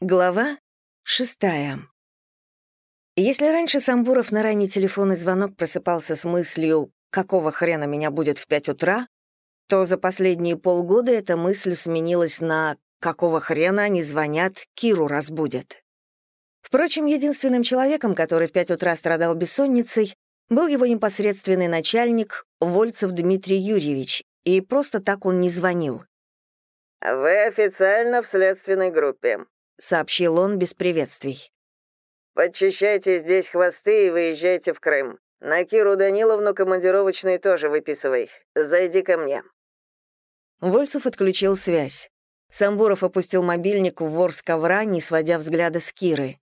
Глава шестая. Если раньше Самбуров на ранний телефонный звонок просыпался с мыслью «какого хрена меня будет в пять утра?», то за последние полгода эта мысль сменилась на «какого хрена они звонят, Киру разбудят?». Впрочем, единственным человеком, который в пять утра страдал бессонницей, был его непосредственный начальник, Вольцев Дмитрий Юрьевич, и просто так он не звонил. «Вы официально в следственной группе», — сообщил он без приветствий. «Подчищайте здесь хвосты и выезжайте в Крым. На Киру Даниловну командировочные тоже выписывай. Зайди ко мне». Вольцев отключил связь. Самбуров опустил мобильник в вор с ковра, не сводя взгляда с Киры.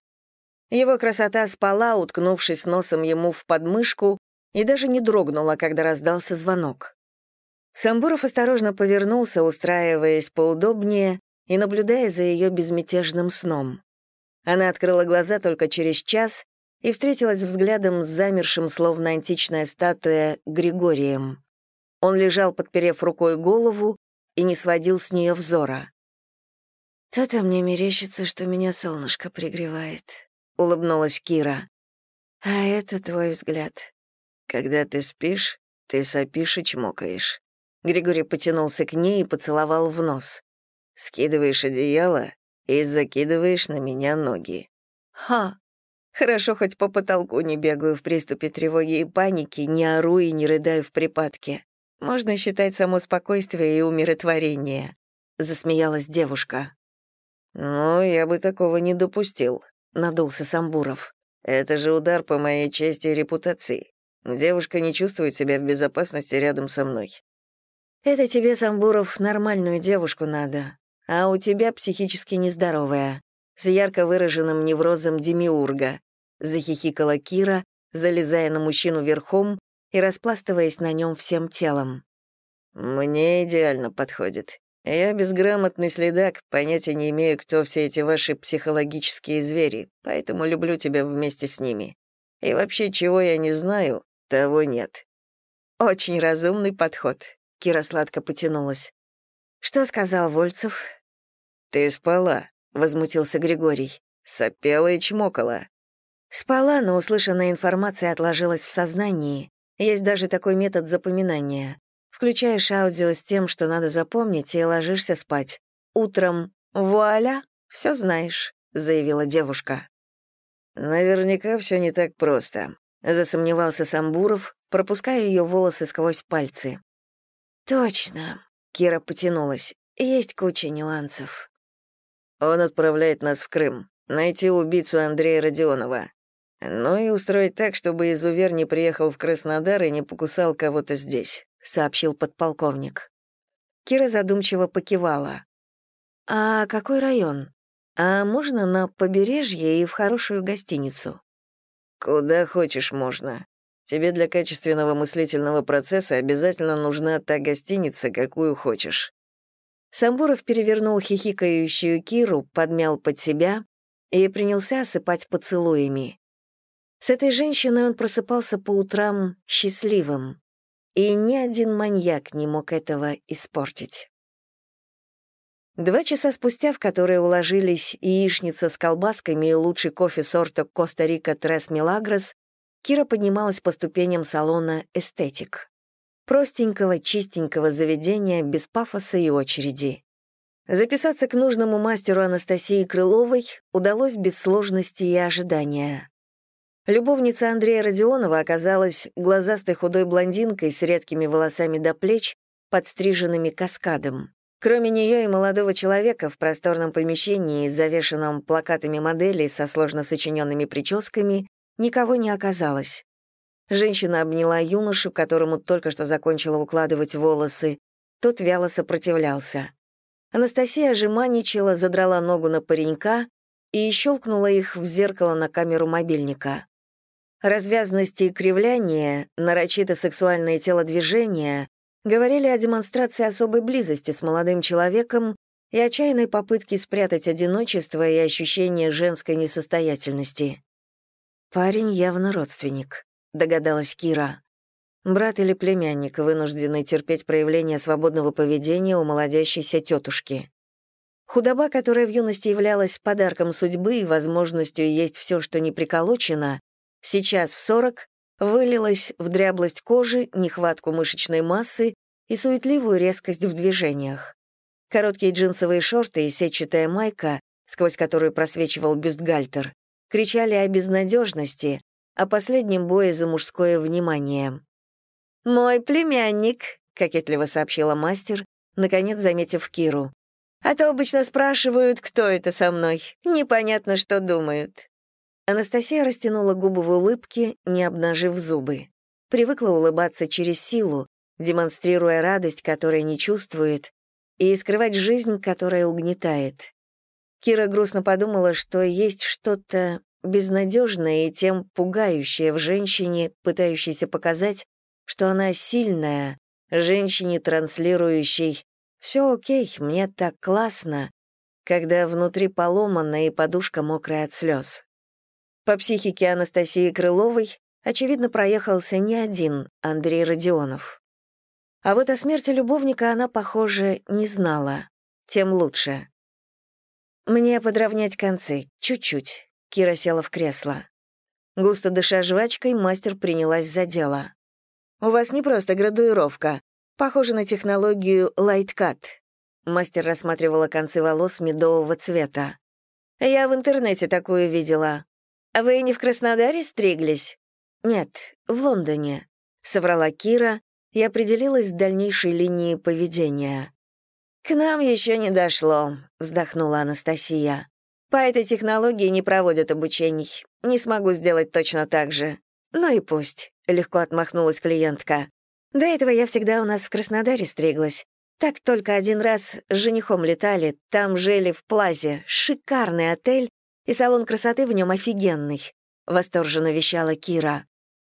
Его красота спала, уткнувшись носом ему в подмышку, и даже не дрогнула, когда раздался звонок. Самбуров осторожно повернулся, устраиваясь поудобнее, и наблюдая за ее безмятежным сном. Она открыла глаза только через час и встретилась взглядом с замершим, словно античная статуя, Григорием. Он лежал, подперев рукой голову, и не сводил с нее взора. «То-то мне мерещится, что меня солнышко пригревает», — улыбнулась Кира. «А это твой взгляд. Когда ты спишь, ты сопишь и чмокаешь». Григорий потянулся к ней и поцеловал в нос скидываешь одеяло и закидываешь на меня ноги. Ха! Хорошо, хоть по потолку не бегаю в приступе тревоги и паники, не ору и не рыдаю в припадке. Можно считать само спокойствие и умиротворение», — засмеялась девушка. «Ну, я бы такого не допустил», — надулся Самбуров. «Это же удар по моей чести и репутации. Девушка не чувствует себя в безопасности рядом со мной». «Это тебе, Самбуров, нормальную девушку надо а у тебя психически нездоровая, с ярко выраженным неврозом демиурга», — захихикала Кира, залезая на мужчину верхом и распластываясь на нем всем телом. «Мне идеально подходит. Я безграмотный следак, понятия не имею, кто все эти ваши психологические звери, поэтому люблю тебя вместе с ними. И вообще, чего я не знаю, того нет». «Очень разумный подход», — Кира сладко потянулась. «Что сказал Вольцев?» «Ты спала», — возмутился Григорий. Сопела и чмокала. Спала, но услышанная информация отложилась в сознании. Есть даже такой метод запоминания. Включаешь аудио с тем, что надо запомнить, и ложишься спать. Утром «Вуаля, все знаешь», — заявила девушка. «Наверняка все не так просто», — засомневался Самбуров, пропуская ее волосы сквозь пальцы. «Точно», — Кира потянулась, — «есть куча нюансов». Он отправляет нас в Крым, найти убийцу Андрея Родионова. Ну и устроить так, чтобы изувер не приехал в Краснодар и не покусал кого-то здесь», — сообщил подполковник. Кира задумчиво покивала. «А какой район? А можно на побережье и в хорошую гостиницу?» «Куда хочешь можно. Тебе для качественного мыслительного процесса обязательно нужна та гостиница, какую хочешь. Самбуров перевернул хихикающую Киру, подмял под себя и принялся осыпать поцелуями. С этой женщиной он просыпался по утрам счастливым, и ни один маньяк не мог этого испортить. Два часа спустя, в которые уложились яичница с колбасками и лучший кофе сорта Коста-Рика Трес Милагрос, Кира поднималась по ступеням салона «Эстетик» простенького, чистенького заведения без пафоса и очереди. Записаться к нужному мастеру Анастасии Крыловой удалось без сложности и ожидания. Любовница Андрея Родионова оказалась глазастой худой блондинкой с редкими волосами до плеч, подстриженными каскадом. Кроме нее и молодого человека в просторном помещении, завешенном плакатами моделей со сложно сочиненными прическами, никого не оказалось. Женщина обняла юношу, которому только что закончила укладывать волосы. Тот вяло сопротивлялся. Анастасия жеманничала, задрала ногу на паренька и щелкнула их в зеркало на камеру мобильника. Развязности и кривляние, нарочито сексуальные телодвижения говорили о демонстрации особой близости с молодым человеком и отчаянной попытке спрятать одиночество и ощущение женской несостоятельности. Парень явно родственник догадалась Кира. Брат или племянник, вынужденный терпеть проявление свободного поведения у молодящейся тетушки. Худоба, которая в юности являлась подарком судьбы и возможностью есть все, что не приколочено, сейчас в 40 вылилась в дряблость кожи, нехватку мышечной массы и суетливую резкость в движениях. Короткие джинсовые шорты и сетчатая майка, сквозь которую просвечивал бюстгальтер, кричали о безнадежности, о последнем бое за мужское внимание. «Мой племянник», — кокетливо сообщила мастер, наконец заметив Киру. «А то обычно спрашивают, кто это со мной. Непонятно, что думают». Анастасия растянула губы в улыбке, не обнажив зубы. Привыкла улыбаться через силу, демонстрируя радость, которая не чувствует, и скрывать жизнь, которая угнетает. Кира грустно подумала, что есть что-то безнадежное и тем пугающее в женщине, пытающейся показать, что она сильная, женщине, транслирующей «все окей, мне так классно», когда внутри поломана и подушка мокрая от слез. По психике Анастасии Крыловой, очевидно, проехался не один Андрей Родионов. А вот о смерти любовника она, похоже, не знала. Тем лучше. «Мне подровнять концы, чуть-чуть», — Кира села в кресло. Густо дыша жвачкой, мастер принялась за дело. «У вас не просто градуировка. Похоже на технологию лайткат». Мастер рассматривала концы волос медового цвета. «Я в интернете такую видела. А вы не в Краснодаре стриглись?» «Нет, в Лондоне», — соврала Кира и определилась с дальнейшей линией поведения. «К нам еще не дошло», — вздохнула Анастасия. «По этой технологии не проводят обучений. Не смогу сделать точно так же. Ну и пусть», — легко отмахнулась клиентка. «До этого я всегда у нас в Краснодаре стриглась. Так только один раз с женихом летали, там жили в Плазе, шикарный отель, и салон красоты в нем офигенный», — восторженно вещала Кира.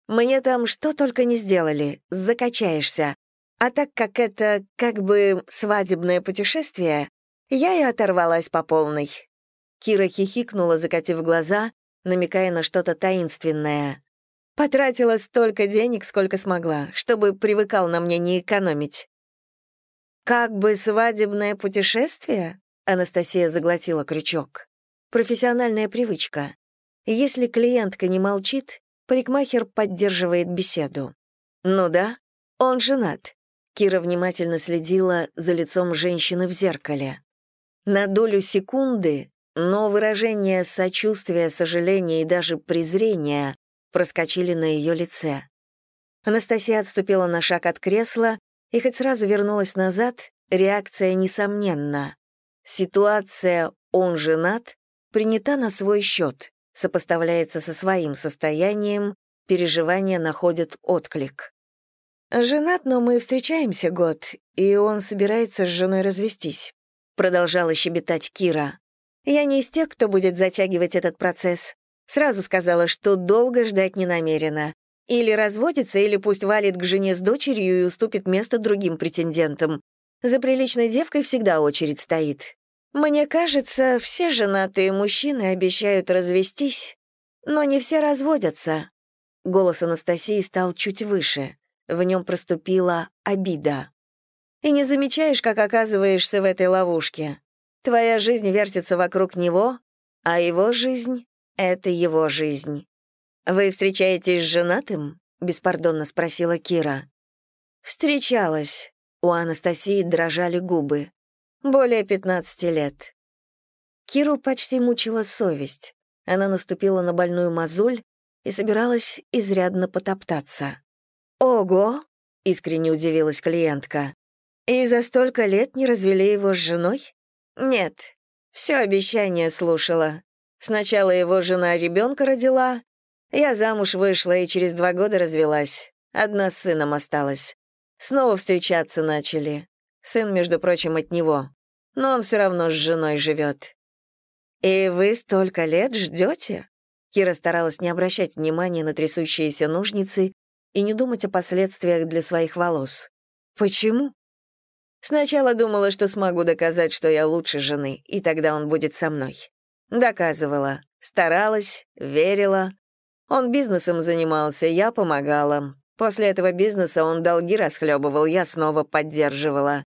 «Мне там что только не сделали, закачаешься. А так как это как бы свадебное путешествие, я и оторвалась по полной. Кира хихикнула, закатив глаза, намекая на что-то таинственное. Потратила столько денег, сколько смогла, чтобы привыкал на мне не экономить. «Как бы свадебное путешествие?» Анастасия заглотила крючок. «Профессиональная привычка. Если клиентка не молчит, парикмахер поддерживает беседу. Ну да, он женат. Кира внимательно следила за лицом женщины в зеркале. На долю секунды, но выражения сочувствия, сожаления и даже презрения проскочили на ее лице. Анастасия отступила на шаг от кресла и хоть сразу вернулась назад, реакция несомненна. Ситуация «он женат» принята на свой счет, сопоставляется со своим состоянием, переживания находят отклик. «Женат, но мы встречаемся год, и он собирается с женой развестись», — продолжала щебетать Кира. «Я не из тех, кто будет затягивать этот процесс. Сразу сказала, что долго ждать не намерена. Или разводится, или пусть валит к жене с дочерью и уступит место другим претендентам. За приличной девкой всегда очередь стоит. Мне кажется, все женатые мужчины обещают развестись, но не все разводятся». Голос Анастасии стал чуть выше. В нем проступила обида. И не замечаешь, как оказываешься в этой ловушке. Твоя жизнь вертится вокруг него, а его жизнь — это его жизнь. «Вы встречаетесь с женатым?» — беспардонно спросила Кира. «Встречалась». У Анастасии дрожали губы. «Более 15 лет». Киру почти мучила совесть. Она наступила на больную мозоль и собиралась изрядно потоптаться. «Ого!» — искренне удивилась клиентка. «И за столько лет не развели его с женой?» «Нет, все обещание слушала. Сначала его жена ребенка родила, я замуж вышла и через два года развелась. Одна с сыном осталась. Снова встречаться начали. Сын, между прочим, от него. Но он все равно с женой живет. «И вы столько лет ждете?» Кира старалась не обращать внимания на трясущиеся ножницы и не думать о последствиях для своих волос. Почему? Сначала думала, что смогу доказать, что я лучше жены, и тогда он будет со мной. Доказывала, старалась, верила. Он бизнесом занимался, я помогала. После этого бизнеса он долги расхлебывал, я снова поддерживала.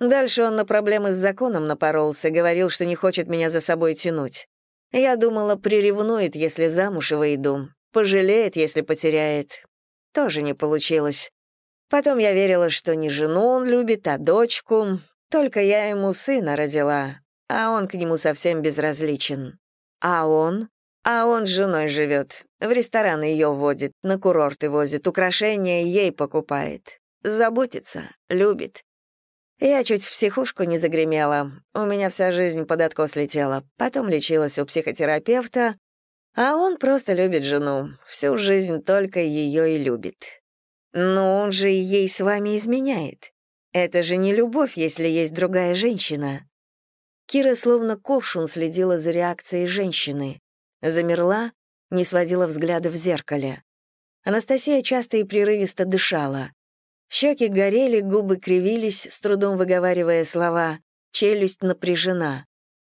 Дальше он на проблемы с законом напоролся, говорил, что не хочет меня за собой тянуть. Я думала, приревнует, если замуж выйду, пожалеет, если потеряет. Тоже не получилось. Потом я верила, что не жену он любит, а дочку. Только я ему сына родила, а он к нему совсем безразличен. А он? А он с женой живет, в рестораны ее водит, на курорты возит, украшения ей покупает. Заботится, любит. Я чуть в психушку не загремела. У меня вся жизнь под откос летела. Потом лечилась у психотерапевта, а он просто любит жену. Всю жизнь только ее и любит. Но он же ей с вами изменяет. Это же не любовь, если есть другая женщина. Кира словно коршун следила за реакцией женщины. Замерла, не сводила взгляда в зеркале. Анастасия часто и прерывисто дышала. Щеки горели, губы кривились, с трудом выговаривая слова. Челюсть напряжена.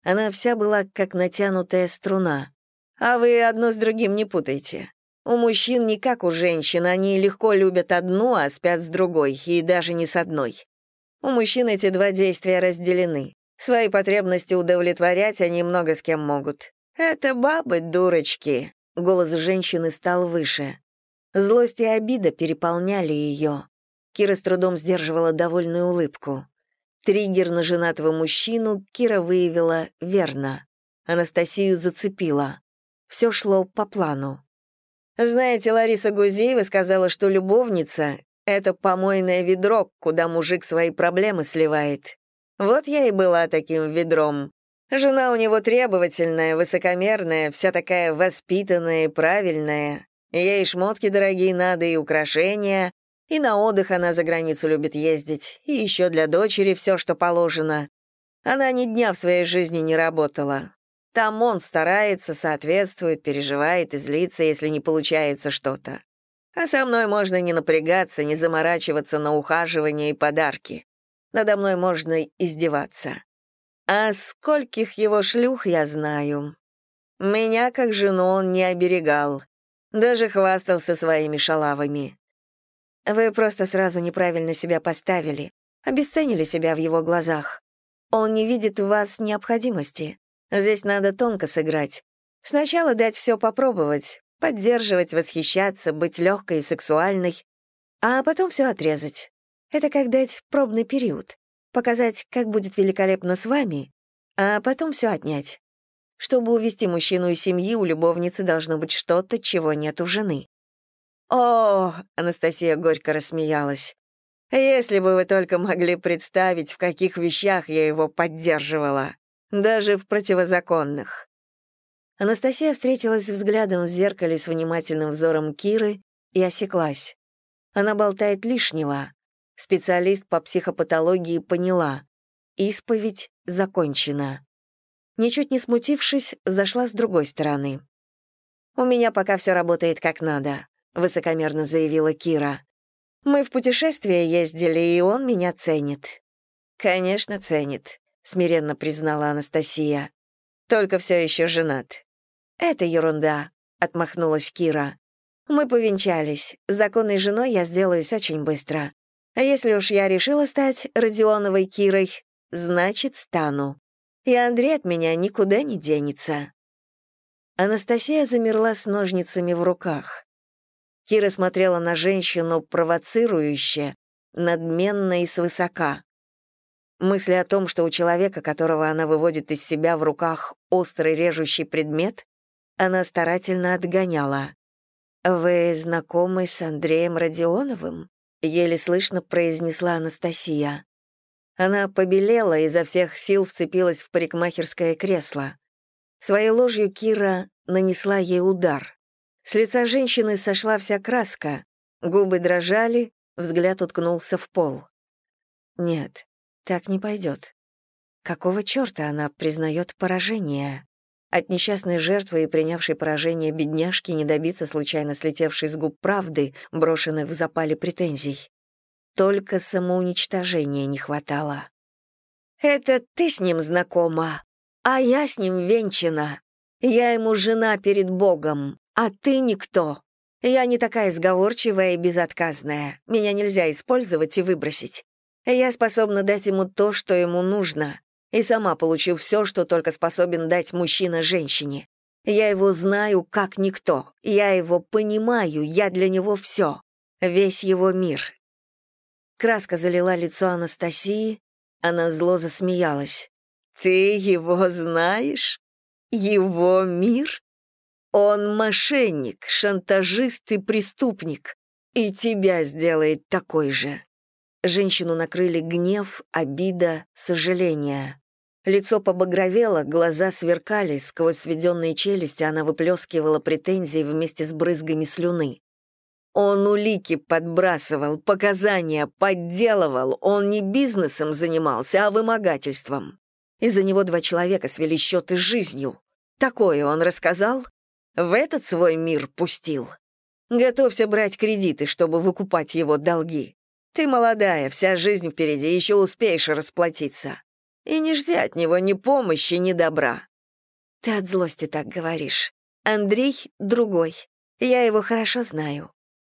Она вся была как натянутая струна. А вы одно с другим не путайте. У мужчин не как у женщин, они легко любят одну, а спят с другой, и даже не с одной. У мужчин эти два действия разделены. Свои потребности удовлетворять они много с кем могут. Это бабы, дурочки. Голос женщины стал выше. Злость и обида переполняли ее. Кира с трудом сдерживала довольную улыбку. Триггер на женатого мужчину Кира выявила верно. Анастасию зацепила. Все шло по плану. Знаете, Лариса Гузеева сказала, что любовница — это помойное ведро, куда мужик свои проблемы сливает. Вот я и была таким ведром. Жена у него требовательная, высокомерная, вся такая воспитанная и правильная. Ей шмотки дорогие надо и украшения, и на отдых она за границу любит ездить, и еще для дочери все, что положено. Она ни дня в своей жизни не работала. Там он старается, соответствует, переживает и злится, если не получается что-то. А со мной можно не напрягаться, не заморачиваться на ухаживание и подарки. Надо мной можно издеваться. А скольких его шлюх я знаю. Меня, как жену, он не оберегал. Даже хвастался своими шалавами. Вы просто сразу неправильно себя поставили, обесценили себя в его глазах. Он не видит в вас необходимости. Здесь надо тонко сыграть. Сначала дать все попробовать, поддерживать, восхищаться, быть легкой и сексуальной, а потом все отрезать. Это как дать пробный период, показать, как будет великолепно с вами, а потом все отнять. Чтобы увести мужчину из семьи, у любовницы должно быть что-то, чего нет у жены. «О!» — Анастасия горько рассмеялась. «Если бы вы только могли представить, в каких вещах я его поддерживала даже в противозаконных. Анастасия встретилась взглядом в зеркале с внимательным взором Киры и осеклась. Она болтает лишнего. Специалист по психопатологии поняла. Исповедь закончена. Ничуть не смутившись, зашла с другой стороны. «У меня пока все работает как надо», — высокомерно заявила Кира. «Мы в путешествие ездили, и он меня ценит». «Конечно, ценит смиренно признала Анастасия. Только все еще женат. Это ерунда, отмахнулась Кира. Мы повенчались. Законной женой я сделаюсь очень быстро. А если уж я решила стать Родионовой Кирой, значит, стану. И Андрей от меня никуда не денется. Анастасия замерла с ножницами в руках. Кира смотрела на женщину провоцирующе, надменно и свысока. Мысли о том, что у человека, которого она выводит из себя в руках острый режущий предмет, она старательно отгоняла. «Вы знакомы с Андреем Родионовым?» — еле слышно произнесла Анастасия. Она побелела, и изо всех сил вцепилась в парикмахерское кресло. Своей ложью Кира нанесла ей удар. С лица женщины сошла вся краска, губы дрожали, взгляд уткнулся в пол. Нет, так не пойдет. Какого черта она признает поражение? От несчастной жертвы и принявшей поражение бедняжки не добиться случайно слетевшей с губ правды, брошенных в запале претензий. Только самоуничтожения не хватало. «Это ты с ним знакома, а я с ним венчана. Я ему жена перед Богом, а ты никто. Я не такая сговорчивая и безотказная. Меня нельзя использовать и выбросить. Я способна дать ему то, что ему нужно, и сама получу все, что только способен дать мужчина женщине. Я его знаю как никто, я его понимаю, я для него все, весь его мир. Краска залила лицо Анастасии, она зло засмеялась. «Ты его знаешь? Его мир? Он мошенник, шантажист и преступник, и тебя сделает такой же». Женщину накрыли гнев, обида, сожаление. Лицо побагровело, глаза сверкали, сквозь сведенные челюсти она выплескивала претензии вместе с брызгами слюны. Он улики подбрасывал, показания подделывал, он не бизнесом занимался, а вымогательством. Из-за него два человека свели счеты с жизнью. Такое он рассказал? В этот свой мир пустил. Готовься брать кредиты, чтобы выкупать его долги. Ты молодая, вся жизнь впереди, еще успеешь расплатиться. И не жди от него ни помощи, ни добра. Ты от злости так говоришь. Андрей другой. Я его хорошо знаю.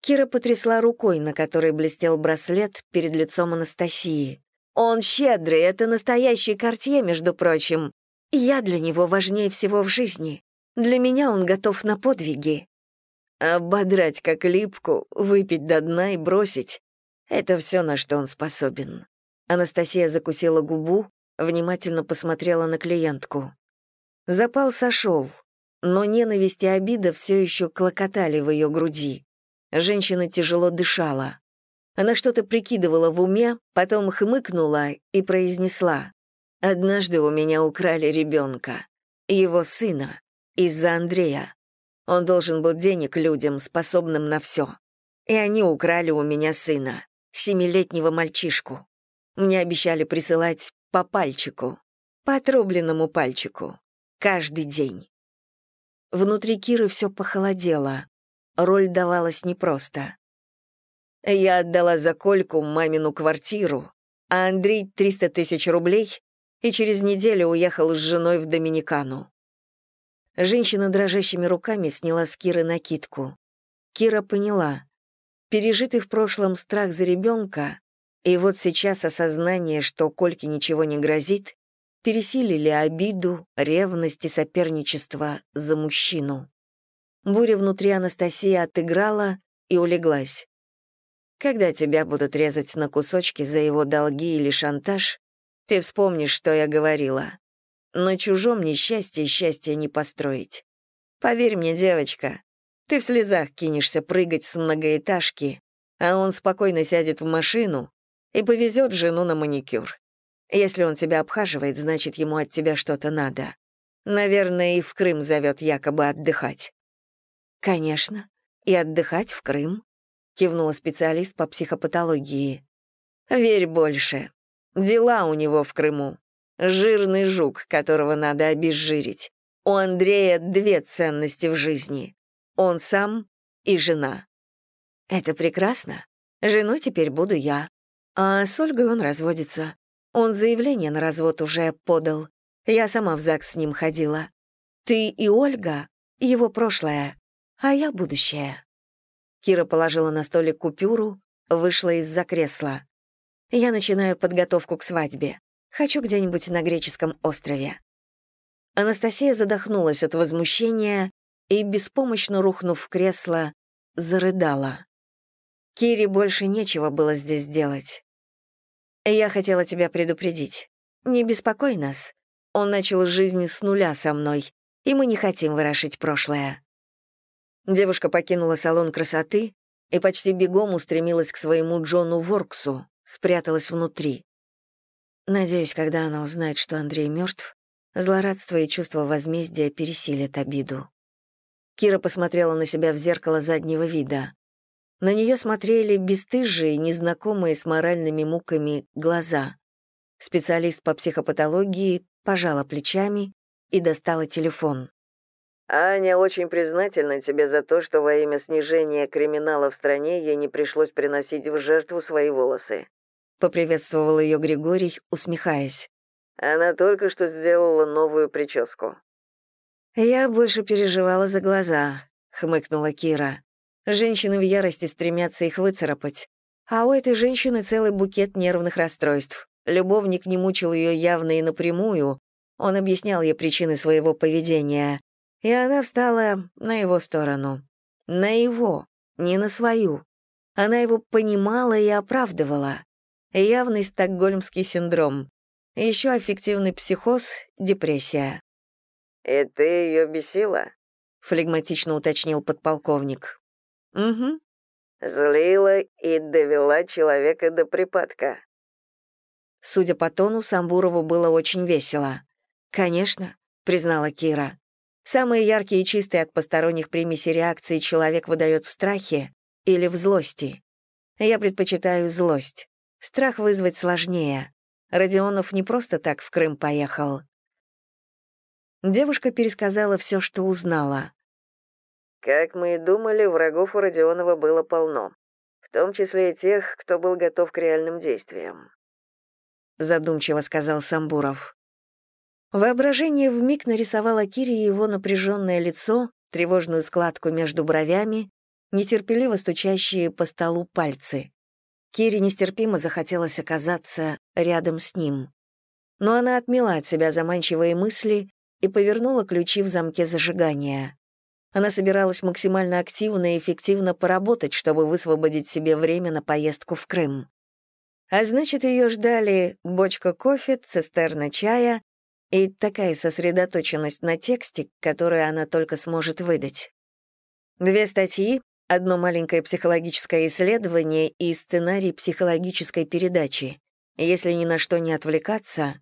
Кира потрясла рукой, на которой блестел браслет перед лицом Анастасии. Он щедрый, это настоящий кортье, между прочим. Я для него важнее всего в жизни. Для меня он готов на подвиги. Ободрать как липку, выпить до дна и бросить — это все, на что он способен. Анастасия закусила губу, внимательно посмотрела на клиентку. Запал сошел, но ненависть и обида все еще клокотали в ее груди. Женщина тяжело дышала. Она что-то прикидывала в уме, потом хмыкнула и произнесла. «Однажды у меня украли ребенка, его сына, из-за Андрея. Он должен был денег людям, способным на все. И они украли у меня сына, семилетнего мальчишку. Мне обещали присылать по пальчику, по отрубленному пальчику, каждый день. Внутри Киры все похолодело. Роль давалась непросто. Я отдала за Кольку мамину квартиру, а Андрей — 300 тысяч рублей и через неделю уехал с женой в Доминикану. Женщина дрожащими руками сняла с Киры накидку. Кира поняла. Пережитый в прошлом страх за ребенка и вот сейчас осознание, что Кольке ничего не грозит, пересилили обиду, ревность и соперничество за мужчину. Буря внутри Анастасии отыграла и улеглась. Когда тебя будут резать на кусочки за его долги или шантаж, ты вспомнишь, что я говорила. На чужом несчастье счастье не построить. Поверь мне, девочка, ты в слезах кинешься прыгать с многоэтажки, а он спокойно сядет в машину и повезет жену на маникюр. Если он тебя обхаживает, значит, ему от тебя что-то надо. Наверное, и в Крым зовет якобы отдыхать. Конечно, и отдыхать в Крым, кивнула специалист по психопатологии. Верь больше. Дела у него в Крыму. Жирный жук, которого надо обезжирить. У Андрея две ценности в жизни. Он сам и жена. Это прекрасно. Женой теперь буду я. А с Ольгой он разводится. Он заявление на развод уже подал. Я сама в ЗАГС с ним ходила. Ты и Ольга — его прошлое, а я — будущее». Кира положила на столик купюру, вышла из-за кресла. «Я начинаю подготовку к свадьбе. Хочу где-нибудь на греческом острове». Анастасия задохнулась от возмущения и, беспомощно рухнув в кресло, зарыдала. Кире больше нечего было здесь делать. Я хотела тебя предупредить. Не беспокой нас. Он начал жизнь с нуля со мной, и мы не хотим ворошить прошлое». Девушка покинула салон красоты и почти бегом устремилась к своему Джону Ворксу, спряталась внутри. Надеюсь, когда она узнает, что Андрей мертв, злорадство и чувство возмездия пересилят обиду. Кира посмотрела на себя в зеркало заднего вида. На нее смотрели бесстыжие, незнакомые с моральными муками глаза. Специалист по психопатологии пожала плечами и достала телефон. «Аня очень признательна тебе за то, что во имя снижения криминала в стране ей не пришлось приносить в жертву свои волосы», — поприветствовал ее Григорий, усмехаясь. «Она только что сделала новую прическу». «Я больше переживала за глаза», — хмыкнула Кира. Женщины в ярости стремятся их выцарапать. А у этой женщины целый букет нервных расстройств. Любовник не мучил ее явно и напрямую, он объяснял ей причины своего поведения, и она встала на его сторону. На его, не на свою. Она его понимала и оправдывала. Явный стокгольмский синдром. Еще аффективный психоз, депрессия. «И ты ее бесила?» — флегматично уточнил подполковник. «Угу». «Злила и довела человека до припадка». Судя по тону, Самбурову было очень весело. «Конечно», — признала Кира. «Самые яркие и чистые от посторонних примесей реакции человек выдает в страхе или в злости. Я предпочитаю злость. Страх вызвать сложнее. Родионов не просто так в Крым поехал. Девушка пересказала все, что узнала. Как мы и думали, врагов у Родионова было полно, в том числе и тех, кто был готов к реальным действиям. Задумчиво сказал Самбуров. Воображение вмиг нарисовало Кире его напряженное лицо, тревожную складку между бровями, нетерпеливо стучащие по столу пальцы. Кире нестерпимо захотелось оказаться рядом с ним. Но она отмела от себя заманчивые мысли и повернула ключи в замке зажигания. Она собиралась максимально активно и эффективно поработать, чтобы высвободить себе время на поездку в Крым. А значит, ее ждали бочка кофе, цистерна чая и такая сосредоточенность на тексте, которую она только сможет выдать. Две статьи, одно маленькое психологическое исследование и сценарий психологической передачи. Если ни на что не отвлекаться,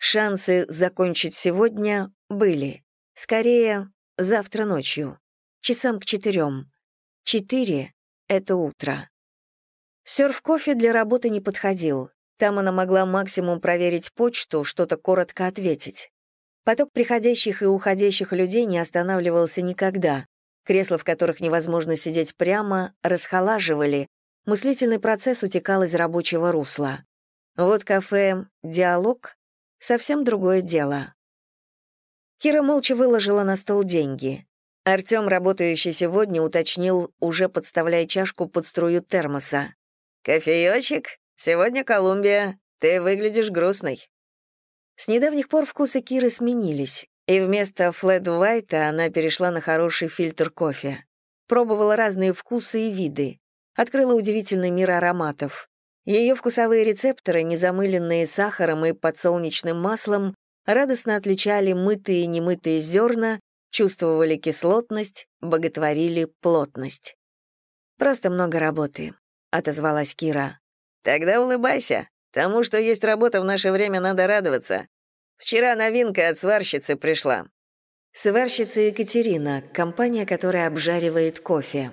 шансы закончить сегодня были. Скорее, завтра ночью, часам к четырем. Четыре — это утро. Сёрф-кофе для работы не подходил. Там она могла максимум проверить почту, что-то коротко ответить. Поток приходящих и уходящих людей не останавливался никогда. Кресла, в которых невозможно сидеть прямо, расхолаживали, мыслительный процесс утекал из рабочего русла. Вот кафе «Диалог» — совсем другое дело. Кира молча выложила на стол деньги. Артём, работающий сегодня, уточнил, уже подставляя чашку под струю термоса. «Кофеёчек? Сегодня Колумбия. Ты выглядишь грустной». С недавних пор вкусы Киры сменились, и вместо флэт White она перешла на хороший фильтр кофе. Пробовала разные вкусы и виды. Открыла удивительный мир ароматов. Ее вкусовые рецепторы, незамыленные сахаром и подсолнечным маслом, радостно отличали мытые и немытые зерна, чувствовали кислотность, боготворили плотность. «Просто много работы», — отозвалась Кира. «Тогда улыбайся. Тому, что есть работа в наше время, надо радоваться. Вчера новинка от сварщицы пришла». Сварщица Екатерина, компания, которая обжаривает кофе.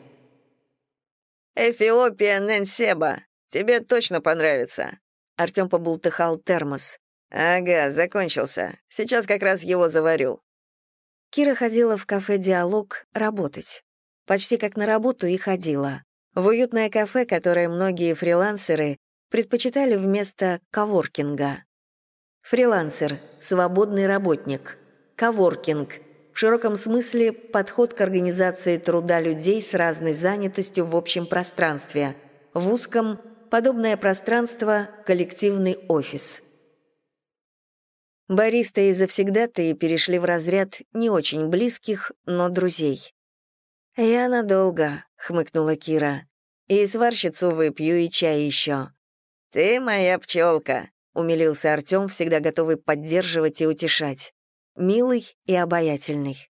«Эфиопия Нэнсеба. Тебе точно понравится». Артём побултыхал термос. «Ага, закончился. Сейчас как раз его заварю». Кира ходила в кафе «Диалог» работать. Почти как на работу и ходила. В уютное кафе, которое многие фрилансеры предпочитали вместо коворкинга. Фрилансер — свободный работник. Коворкинг — в широком смысле подход к организации труда людей с разной занятостью в общем пространстве. В узком — подобное пространство — коллективный офис — Бариста и завсегдатые перешли в разряд не очень близких, но друзей. «Я надолго», — хмыкнула Кира. «И сварщицу выпью, и чай еще». «Ты моя пчелка», — умилился Артем, всегда готовый поддерживать и утешать. Милый и обаятельный.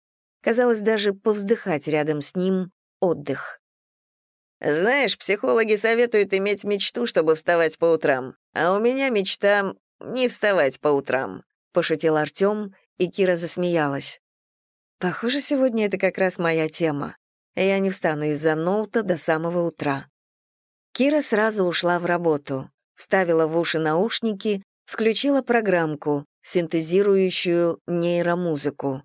Казалось, даже повздыхать рядом с ним — отдых. «Знаешь, психологи советуют иметь мечту, чтобы вставать по утрам, а у меня мечта — не вставать по утрам», — пошутил Артём, и Кира засмеялась. «Похоже, сегодня это как раз моя тема. Я не встану из-за ноута до самого утра». Кира сразу ушла в работу, вставила в уши наушники, включила программку, синтезирующую нейромузыку.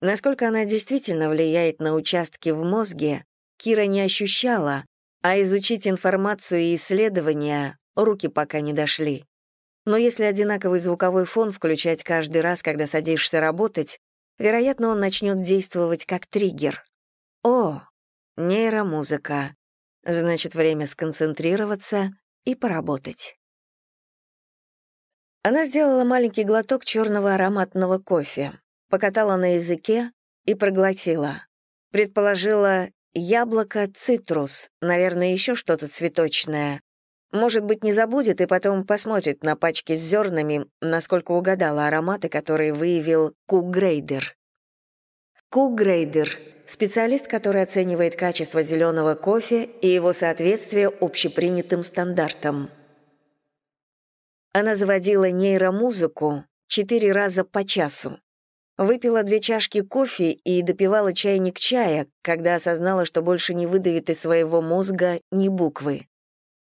Насколько она действительно влияет на участки в мозге, Кира не ощущала, а изучить информацию и исследования руки пока не дошли. Но если одинаковый звуковой фон включать каждый раз, когда садишься работать, вероятно, он начнет действовать как триггер. О, нейромузыка. Значит, время сконцентрироваться и поработать. Она сделала маленький глоток черного ароматного кофе, покатала на языке и проглотила. Предположила яблоко, цитрус, наверное, еще что-то цветочное. Может быть, не забудет и потом посмотрит на пачки с зернами, насколько угадала ароматы, которые выявил Кугрейдер. Кугрейдер — специалист, который оценивает качество зеленого кофе и его соответствие общепринятым стандартам. Она заводила нейромузыку четыре раза по часу. Выпила две чашки кофе и допивала чайник чая, когда осознала, что больше не выдавит из своего мозга ни буквы.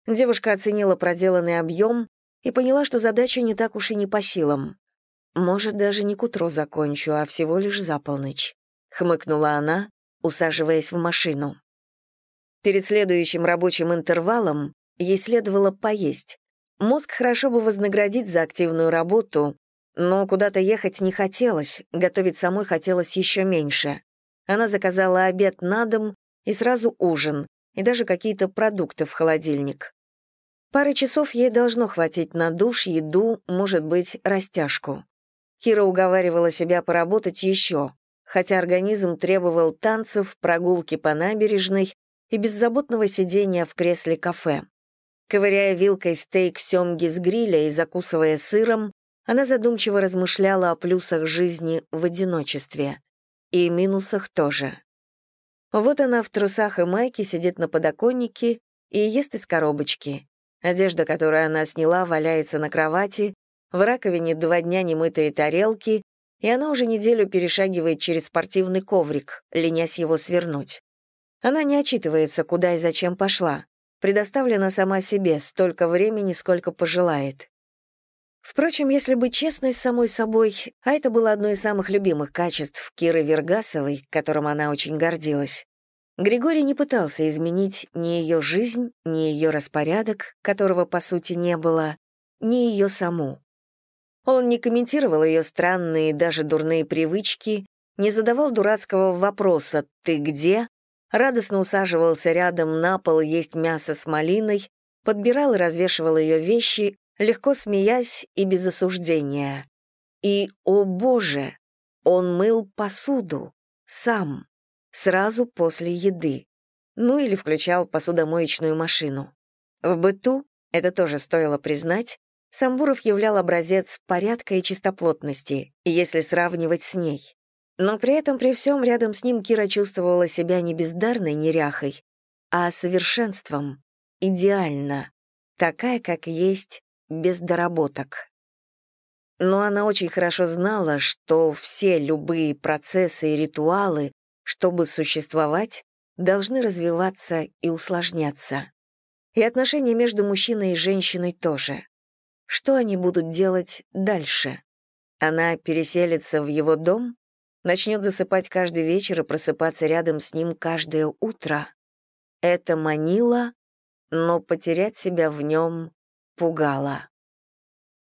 Девушка оценила проделанный объем и поняла, что задача не так уж и не по силам. «Может, даже не к утру закончу, а всего лишь за полночь», — хмыкнула она, усаживаясь в машину. Перед следующим рабочим интервалом ей следовало поесть. Мозг хорошо бы вознаградить за активную работу, но куда-то ехать не хотелось, готовить самой хотелось еще меньше. Она заказала обед на дом и сразу ужин, и даже какие-то продукты в холодильник. Пары часов ей должно хватить на душ, еду, может быть, растяжку. Кира уговаривала себя поработать еще, хотя организм требовал танцев, прогулки по набережной и беззаботного сидения в кресле кафе. Ковыряя вилкой стейк семги с гриля и закусывая сыром, она задумчиво размышляла о плюсах жизни в одиночестве. И минусах тоже. Вот она в трусах и майке сидит на подоконнике и ест из коробочки. Одежда, которую она сняла, валяется на кровати, в раковине два дня немытые тарелки, и она уже неделю перешагивает через спортивный коврик, ленясь его свернуть. Она не отчитывается, куда и зачем пошла. Предоставлена сама себе столько времени, сколько пожелает. Впрочем, если быть честной с самой собой, а это было одно из самых любимых качеств Киры Вергасовой, которым она очень гордилась, Григорий не пытался изменить ни ее жизнь, ни ее распорядок, которого, по сути, не было, ни ее саму. Он не комментировал ее странные, даже дурные привычки, не задавал дурацкого вопроса «ты где?», радостно усаживался рядом на пол есть мясо с малиной, подбирал и развешивал ее вещи, легко смеясь и без осуждения. И, о боже, он мыл посуду, сам, сразу после еды. Ну или включал посудомоечную машину. В быту, это тоже стоило признать, Самбуров являл образец порядка и чистоплотности, если сравнивать с ней. Но при этом при всем рядом с ним Кира чувствовала себя не бездарной неряхой, а совершенством, идеально, такая, как есть, без доработок. Но она очень хорошо знала, что все любые процессы и ритуалы, чтобы существовать, должны развиваться и усложняться. И отношения между мужчиной и женщиной тоже. Что они будут делать дальше? Она переселится в его дом, начнет засыпать каждый вечер и просыпаться рядом с ним каждое утро. Это манило, но потерять себя в нем пугало.